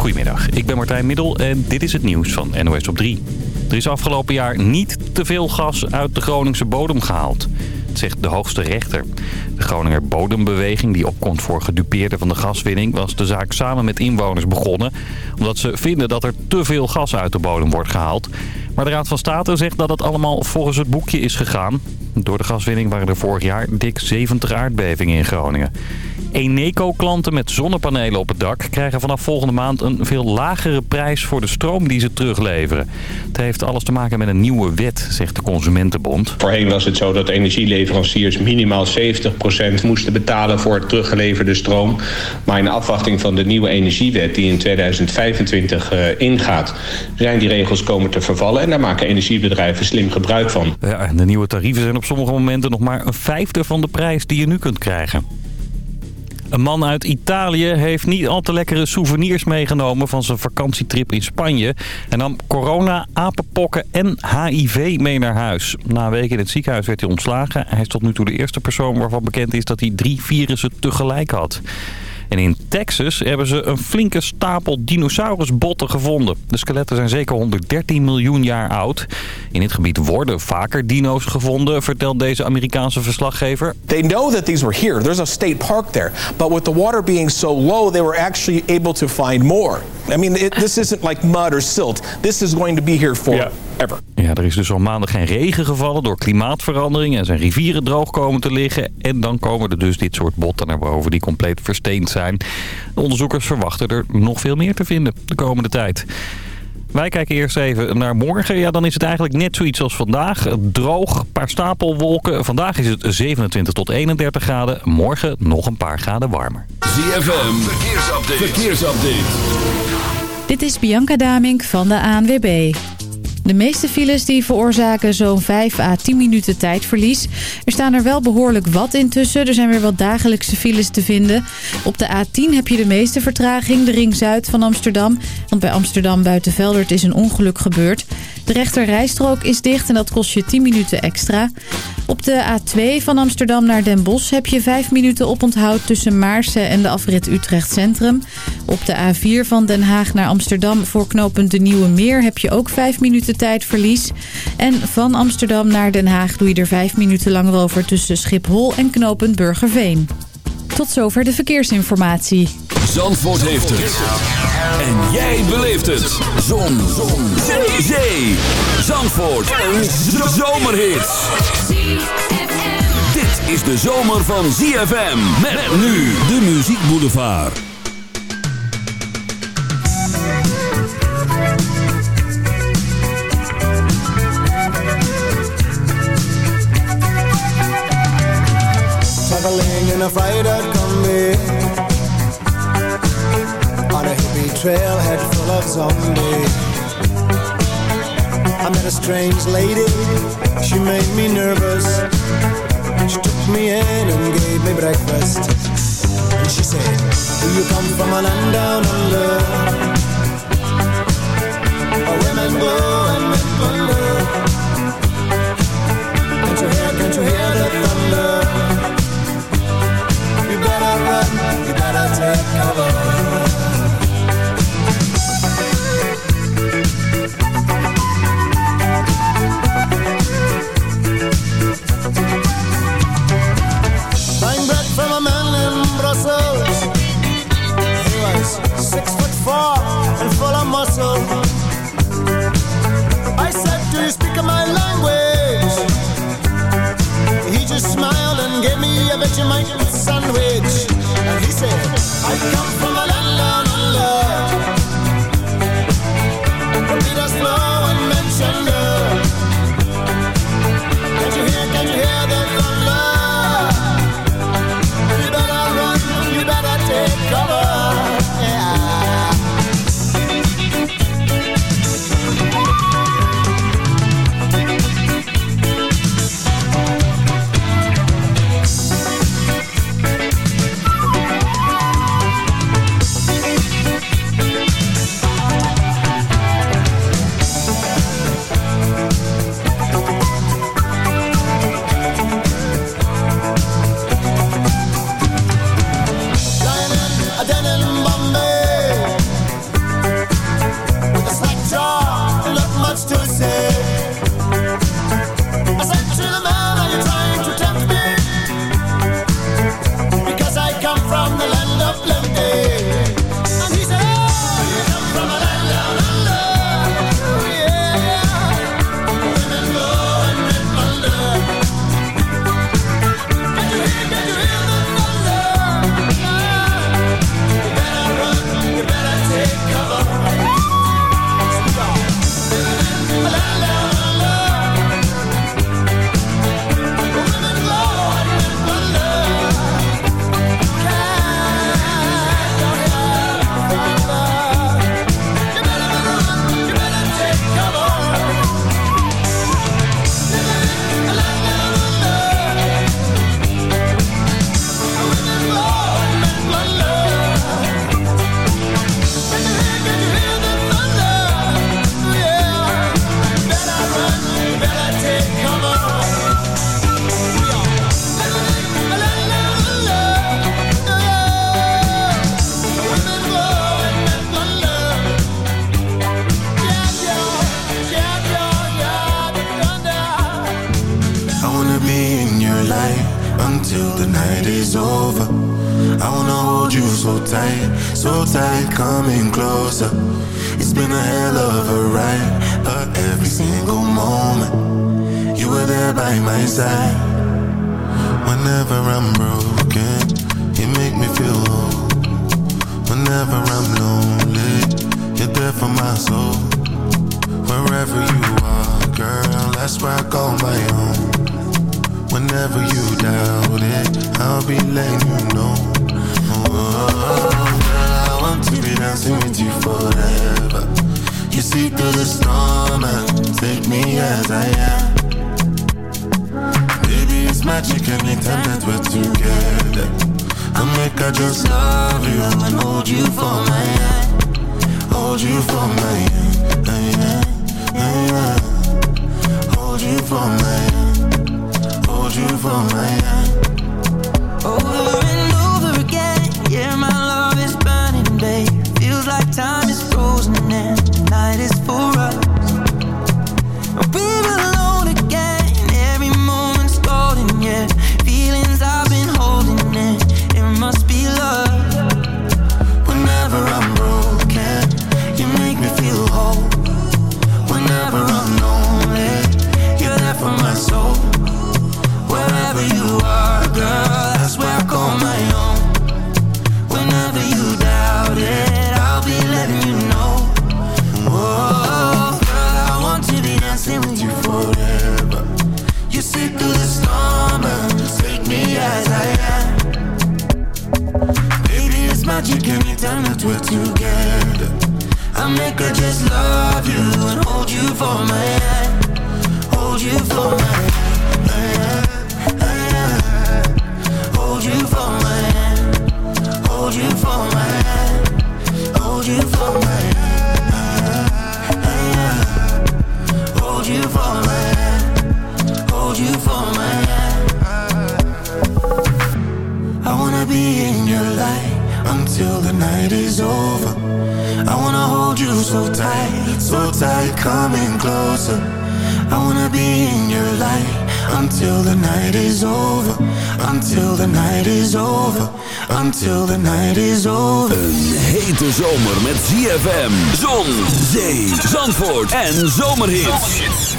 Goedemiddag, ik ben Martijn Middel en dit is het nieuws van NOS op 3. Er is afgelopen jaar niet te veel gas uit de Groningse bodem gehaald. Zegt de hoogste rechter. De Groninger Bodembeweging, die opkomt voor gedupeerden van de gaswinning... was de zaak samen met inwoners begonnen... omdat ze vinden dat er te veel gas uit de bodem wordt gehaald. Maar de Raad van State zegt dat het allemaal volgens het boekje is gegaan. Door de gaswinning waren er vorig jaar dik 70 aardbevingen in Groningen. Eneco-klanten met zonnepanelen op het dak krijgen vanaf volgende maand een veel lagere prijs voor de stroom die ze terugleveren. Het heeft alles te maken met een nieuwe wet, zegt de Consumentenbond. Voorheen was het zo dat energieleveranciers minimaal 70% moesten betalen voor het teruggeleverde stroom. Maar in afwachting van de nieuwe energiewet die in 2025 uh, ingaat, zijn die regels komen te vervallen. En daar maken energiebedrijven slim gebruik van. Ja, de nieuwe tarieven zijn op sommige momenten nog maar een vijfde van de prijs die je nu kunt krijgen. Een man uit Italië heeft niet al te lekkere souvenirs meegenomen van zijn vakantietrip in Spanje. En nam corona, apenpokken en HIV mee naar huis. Na een week in het ziekenhuis werd hij ontslagen. Hij is tot nu toe de eerste persoon waarvan bekend is dat hij drie virussen tegelijk had. En in Texas hebben ze een flinke stapel dinosaurusbotten gevonden. De skeletten zijn zeker 113 miljoen jaar oud. In dit gebied worden vaker dino's gevonden, vertelt deze Amerikaanse verslaggever. They know that these were here. There's a state park there. But with the water being so low, they were actually able to find more. I mean, it, this isn't like mud or silt. This is going to be here forever. Ja, er is dus al maanden geen regen gevallen door klimaatverandering en zijn rivieren droog komen te liggen. En dan komen er dus dit soort botten naar boven die compleet versteend zijn. De onderzoekers verwachten er nog veel meer te vinden de komende tijd. Wij kijken eerst even naar morgen. Ja, dan is het eigenlijk net zoiets als vandaag. Droog, een paar stapelwolken. Vandaag is het 27 tot 31 graden. Morgen nog een paar graden warmer. ZFM, verkeersupdate. verkeersupdate. Dit is Bianca Damink van de ANWB. De meeste files die veroorzaken zo'n 5 à 10 minuten tijdverlies. Er staan er wel behoorlijk wat intussen. Er zijn weer wat dagelijkse files te vinden. Op de A10 heb je de meeste vertraging, de ring zuid van Amsterdam. Want bij Amsterdam Buitenveldert is een ongeluk gebeurd. De rechter rijstrook is dicht en dat kost je 10 minuten extra. Op de A2 van Amsterdam naar Den Bosch heb je 5 minuten oponthoud tussen Maarsen en de afrit Utrecht Centrum. Op de A4 van Den Haag naar Amsterdam voor knooppunt De Nieuwe Meer heb je ook 5 minuten tijdverlies. En van Amsterdam naar Den Haag doe je er 5 minuten langer over tussen Schiphol en knooppunt Burgerveen. Tot zover de verkeersinformatie. Zandvoort heeft het. En jij beleeft het. Zon. Zon. Zandvoort. Een zomerhit. Dit is de zomer van ZFM. Met nu de Muziek Boulevard. Traveling in a freighter combi On a hippie trailhead full of zombies. I met a strange lady, she made me nervous. She took me in and gave me breakfast. And she said, do you come from a land down under Where women go and men wonder take cover time is frozen and the night is for us. time that we're together. I make her just love you and hold you for my hand. Hold you for my hand. Hold you for my hand. Hold you for my hand. Hold you for my hand. Hold you for my hand. Hold you for my hand. I wanna be in your life. until the night is over. I wanna hold you so tight, so tight, coming closer. I wanna be in your light until the night is over. Until the night is over. Until the night is over. Een hete zomer met ZFM Zon, zee, zandvoort en zomerhits.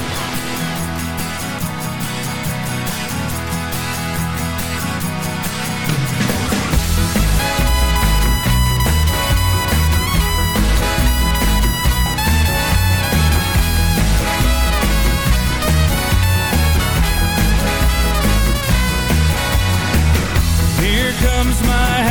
my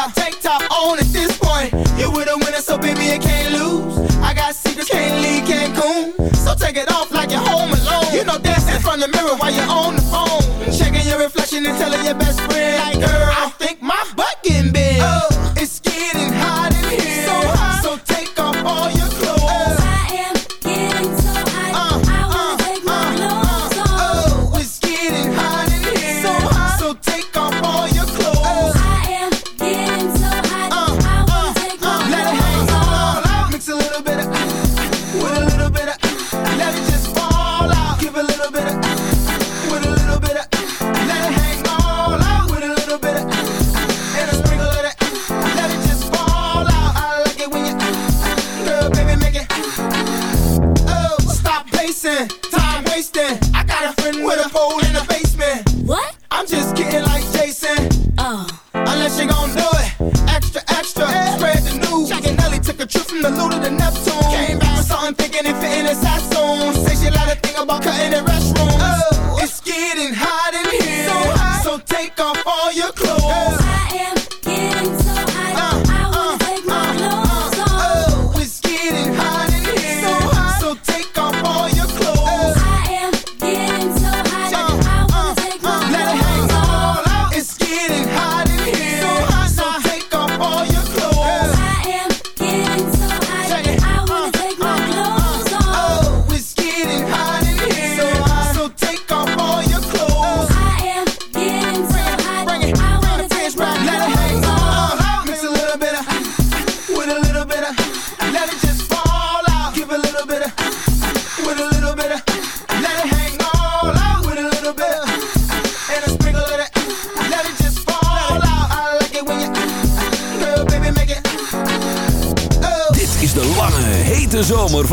top, tank top on at this point. You with a winner, so baby you can't lose. I got secrets, can't leave Cancun. So take it off like you're home alone. You know, dance in front of the mirror while you're on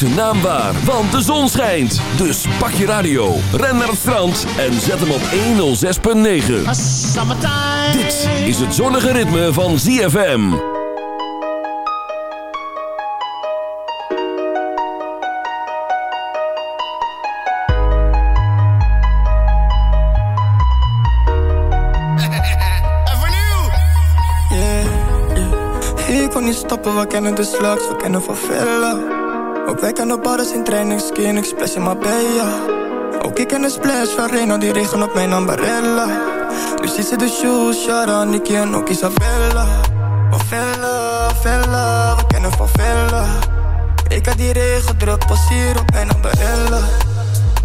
zijn naam waar, want de zon schijnt. Dus pak je radio, ren naar het strand en zet hem op 106.9. Dit is het zonnige ritme van ZFM. Ik kon niet stoppen, we kennen de slags, we kennen van verder ook wij kennen badders in training, skin, ik splash in Marbella Ook ik ken de splash van Reno, die regen op mijn ambarella Nu ziet ze de shoes, Shara, Nicky en ook Isabella. Van Vella, Vella, we kennen van Vella. Ik had die regen druk, hier op mijn ambarella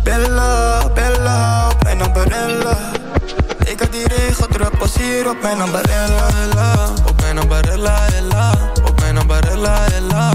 Bella, Bella, op mijn ambarella Ik had die regen druk, hier op mijn ambarella Op mijn ambarella, Ella Op mijn ambarella, Ella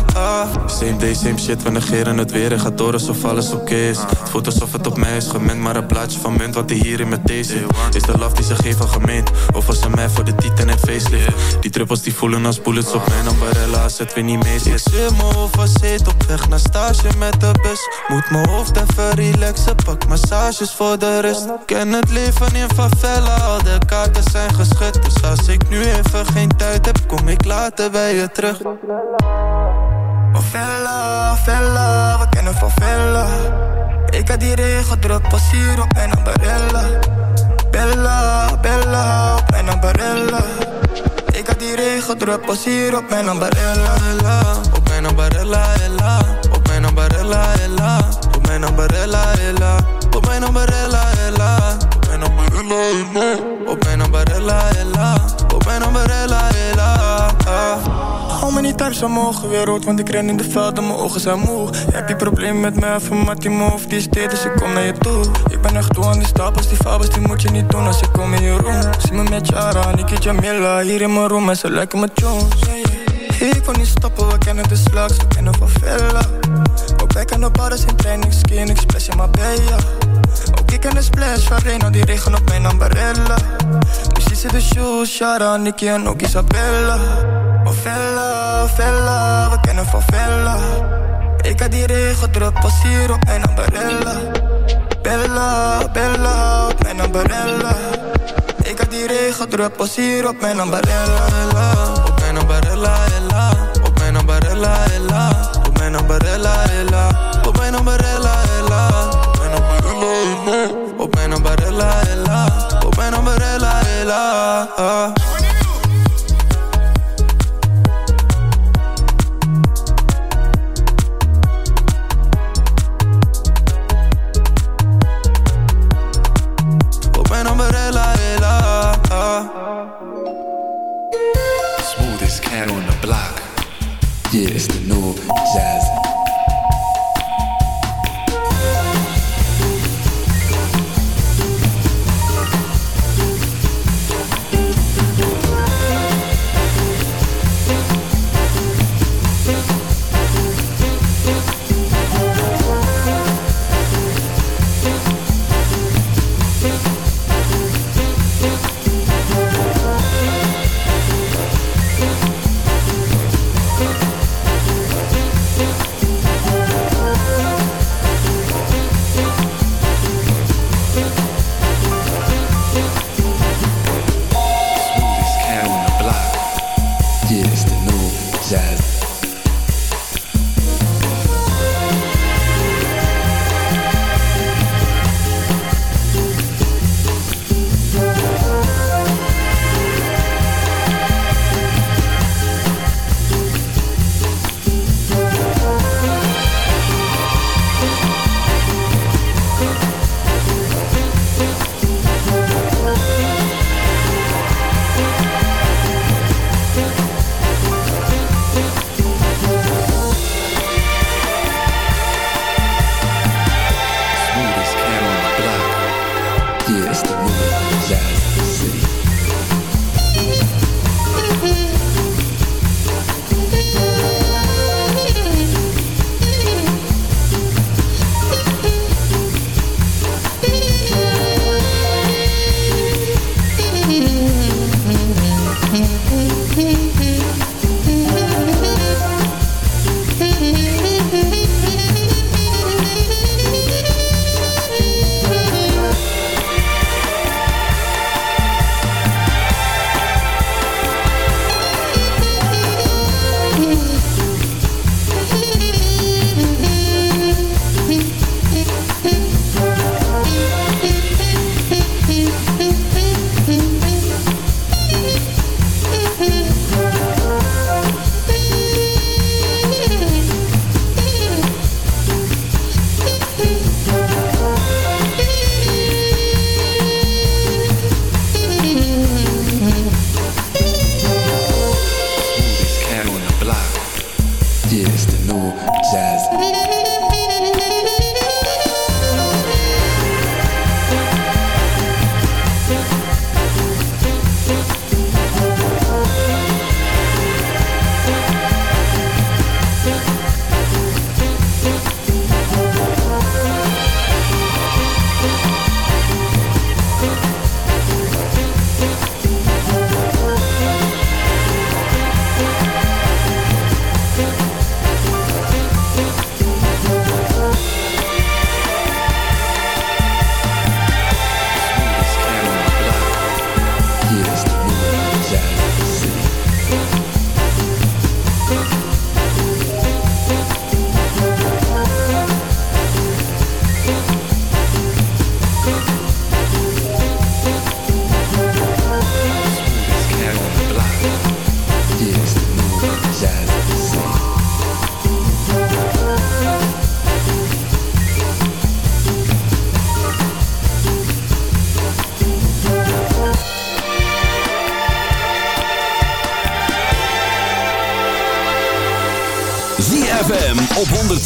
Same day, same shit, we negeren het weer en gaat door alsof alles oké is. Het voelt alsof het op mij is gemend, maar een plaatje van munt wat hij hier in mijn thee. Is de love die ze geven gemeend, of was ze mij voor de titan en facelift? Die druppels die voelen als bullets op mijn ambarella, als het weer niet mee zit. Ik zit mijn overzeet op weg naar stage met de bus. Moet mijn hoofd even relaxen, pak massages voor de rust. Ken het leven in favela, al de kaarten zijn geschud. Dus als ik nu even geen tijd heb, kom ik later bij je terug. Favela, Vella, we kennen van Vella. Ik had die regen druk, pas hier op mijn ambarella. Bella, Bella, op mijn ambarella. Ik had die regen druk, op mijn ambarella. Ella. Op mijn ambarella, ella. Op mijn ambarella, ella. Op mijn ambarella, ella. Op mijn ambarella, ella. Op mijn ambarella, ella. Op mijn ambarella, ella. Op mijn. Hou me niet thuis aan mogen weer rood, want ik ren in de veld en mijn ogen zijn moe. Heb je probleem met mij, met die move, die is dit, dus ik kom naar je toe. Ik ben echt toe aan die stapels, die fabels, die moet je niet doen als ik kom in je room. Zie me met Jara, Niki Jamila, hier in mijn room en ze lijken me Jones. Ik wil niet stoppen, we kennen de slags, we kennen van Vella. Ook wij kennen bars in training, skin, ik splash in Marbella. Ook ik ken de splash van Reno, die regen op mijn ambarella. Dus zit de shoes, Shara, Nicky en ook Isabella. Vella, Vella, we kennen van Vella. Ik had die regen druk, pas op mijn ambarella. Bella, Bella, op mijn ambarella. Ik had die regen druk, pas hier op mijn ambarella. Op mijn ambarella, ella. Op mijn ambarella, ella. Op mijn ambarella, ella. Op mijn ambarella, ella. Op mijn ambarella, ella. Op mijn ambarella, ella. Op mijn ambarella, ella.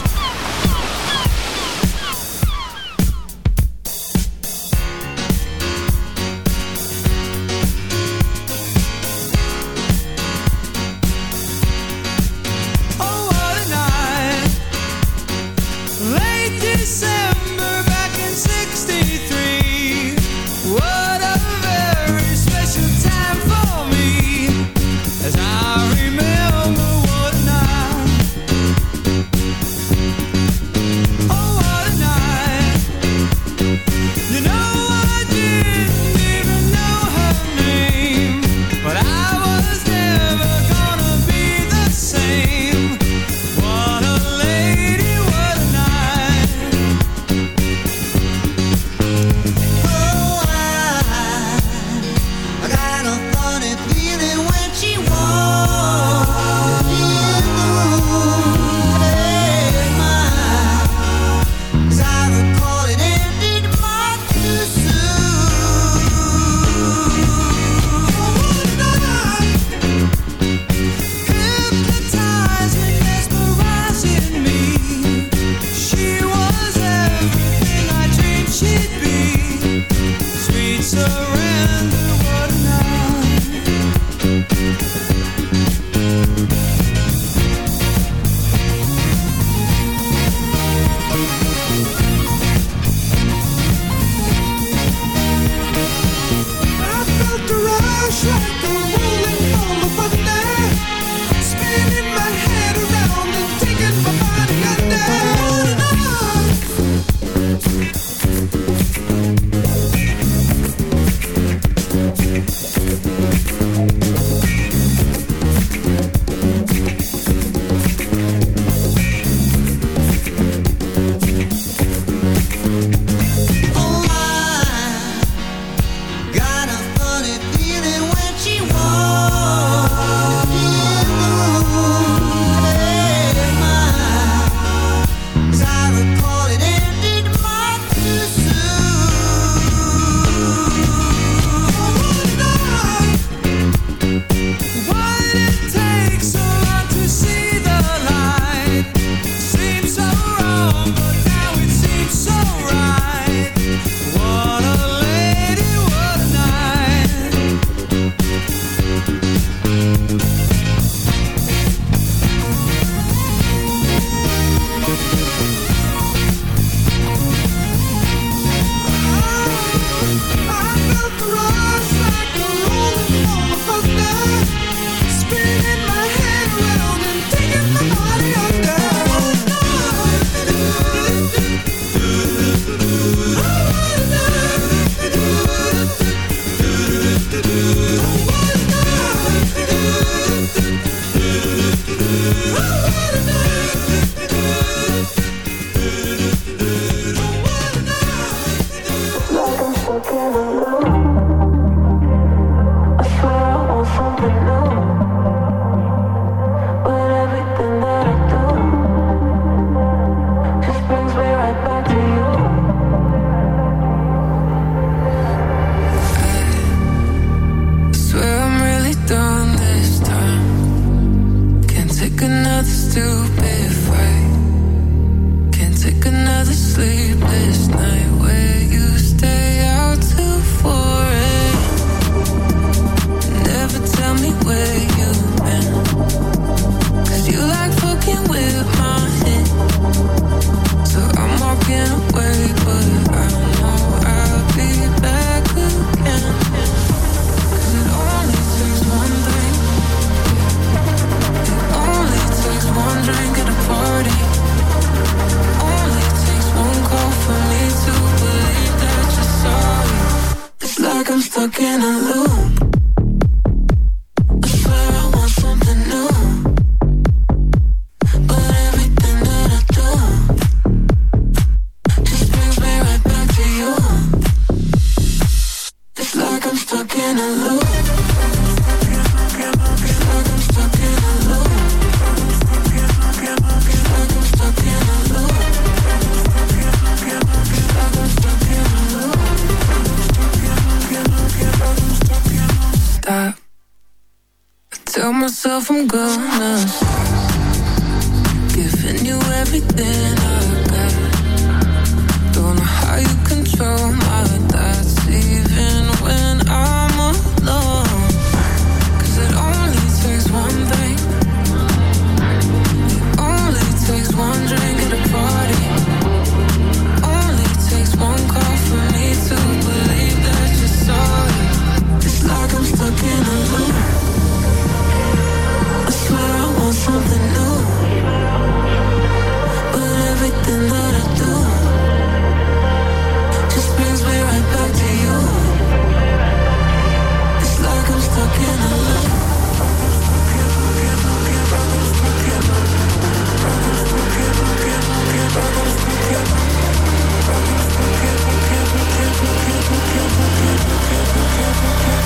Oh, myself, I'm gonna. Giving you everything.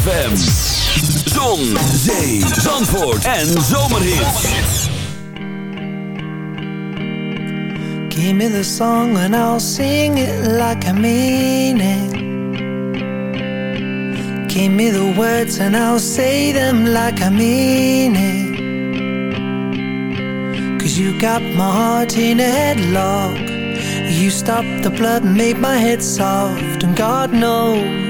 ZFM. Zon, zee, zandvoort en. Give me the song and I'll sing it like I mean it. Give me the words and I'll say them like I mean it. Cause you got my heart in a headlock. You stopped the blood and made my head soft. And God knows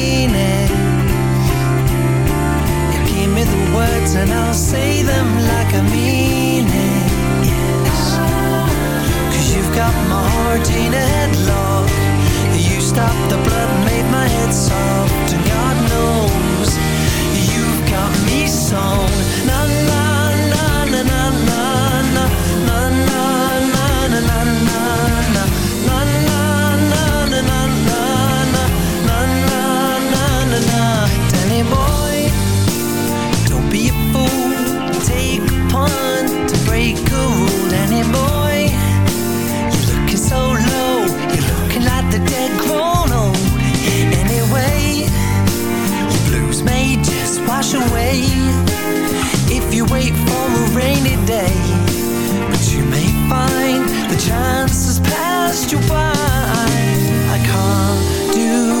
words and I'll say them like I mean it. Yes. Cause you've got my heart in a headlock. You stopped the blood, made my head soft. And God knows you've got me sewn. wash away if you wait for a rainy day. But you may find the chances passed you by. I can't do